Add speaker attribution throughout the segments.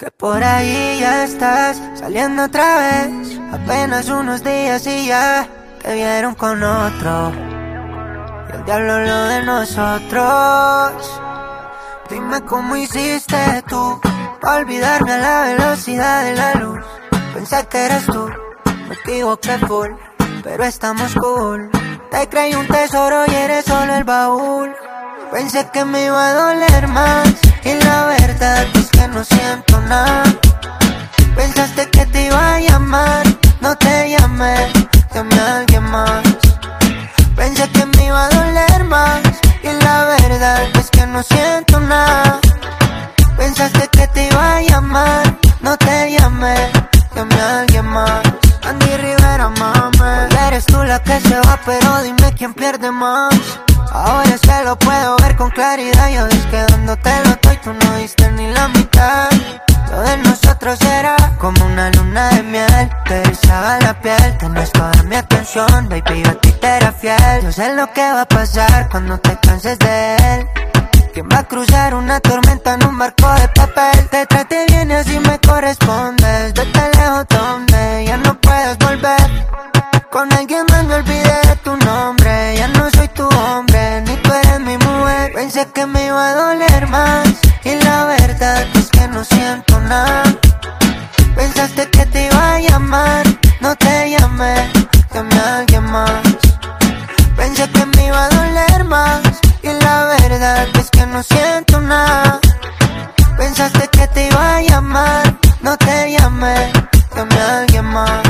Speaker 1: Que por ahí ya estás saliendo otra vez. Apenas unos días y ya te vieron con otro. Y el diablo lo de nosotros. Dime cómo hiciste tú. Pa' olvidarme a la velocidad de la luz. Pensé que eras tú. Me equivoqué full. Pero estamos cool. Te creí un tesoro y eres solo el baúl. Pensé que me iba a doler más. Y la verdad es que no siento nada. Pensaste que te iba a llamar. No te llamé. Llamé a alguien más. Pensé que me iba a doler más. Y la verdad es que no siento nada. Pensaste que te iba a llamar. No te llamé. Llamé a alguien más. Andy Rivera, mame. Eres tú la que se va, pero dime quién pierde más. Ahora se lo puedo ver con claridad. Yo es que dando te lo doy, tú no diste ni la mitad. Lo de nosotros era como una luna de miel. Te rizaba la piel, tenés toda mi atención. Baby, yo a ti te era fiel. Yo sé lo que va a pasar cuando te canses de él. ¿Quién va a cruzar una tormenta en un barco de papel? Te trate bien y así me correspondes. Vete lejos donde ya no puedes volver. Con alguien Pensé que me iba a doler más. Y la verdad es que no siento nada. Pensaste que te iba a llamar. No te llamé, llamé a alguien más. Pensé que me iba a doler más. Y la verdad es que no siento nada. Pensaste que te iba a llamar. No te llamé, llamé a alguien más.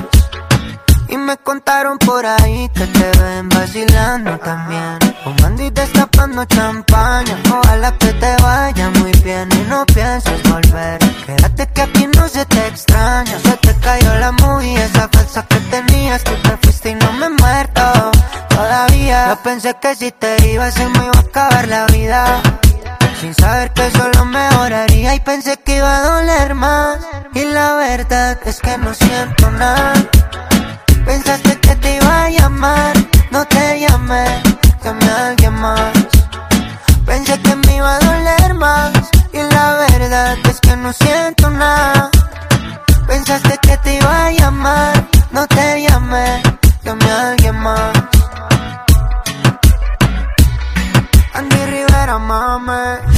Speaker 1: Y me contaron por ahí que te ven vacilando también. Fumando y destapando champaña. Ojalá que te vaya muy bien y no pienses volver. Quédate que aquí no se te extraña. Se te cayó la movie, esa falsa que tenías. Tú te fuiste y no me he muerto. Todavía yo pensé que si te ibas se me iba a acabar la vida. Sin saber que solo mejoraría y pensé que iba a doler más. Y la verdad es que no siento nada. Pensé que me iba a doler más, y la verdad es que no siento nada. Pensaste que te iba a llamar, no te llamé, llamé a alguien más. Andy Rivera, mame.